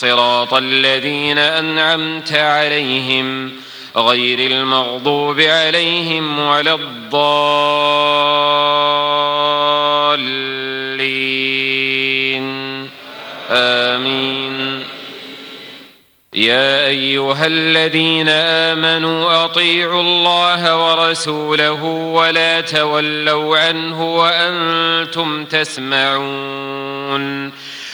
صراط الذين أنعمت عليهم غير المغضوب عليهم ولا الضالين. آمين. يا أيها الذين آمنوا أطيعوا الله ورسوله ولا تولوا عنه وأنتم تسمعون.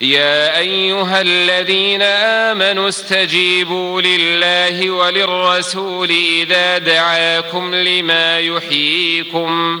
يا أيها الذين آمنوا استجيبوا لله وللرسول إذا دعاكم لما يحييكم.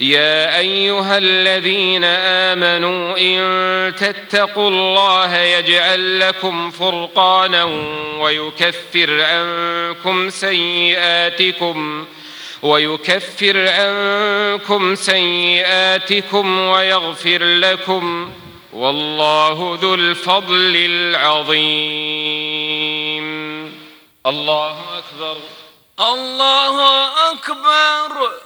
يا أيها الذين آمنوا إن تتقوا الله يجعل لكم فرقانا ويكفر عنكم سيئاتكم ويكفر عنكم سيئاتكم ويغفر لكم والله ذو الفضل العظيم. الله أكبر. الله أكبر.